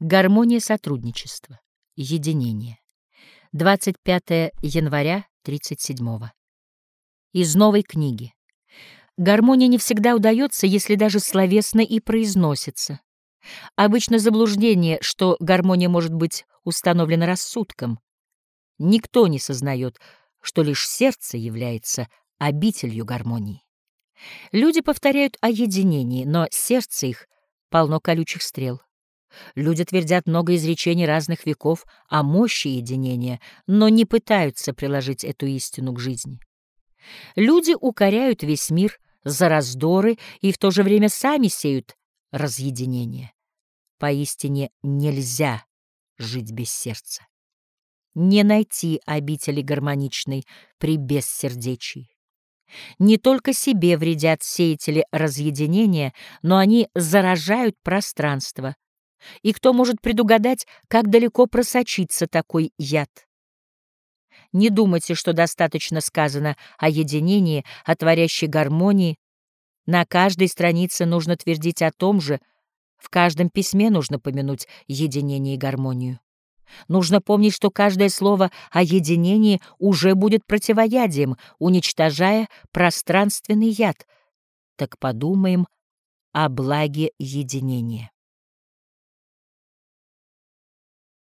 Гармония сотрудничества. Единение. 25 января 37 -го. Из новой книги. Гармония не всегда удается, если даже словесно и произносится. Обычно заблуждение, что гармония может быть установлена рассудком. Никто не сознает, что лишь сердце является обителью гармонии. Люди повторяют о единении, но сердце их полно колючих стрел. Люди твердят много изречений разных веков о мощи единения, но не пытаются приложить эту истину к жизни. Люди укоряют весь мир за раздоры и в то же время сами сеют разъединение. Поистине нельзя жить без сердца. Не найти обители гармоничной при бессердечии. Не только себе вредят сеятели разъединения, но они заражают пространство, и кто может предугадать, как далеко просочится такой яд? Не думайте, что достаточно сказано о единении, о творящей гармонии. На каждой странице нужно твердить о том же, в каждом письме нужно помянуть единение и гармонию. Нужно помнить, что каждое слово о единении уже будет противоядием, уничтожая пространственный яд. Так подумаем о благе единения.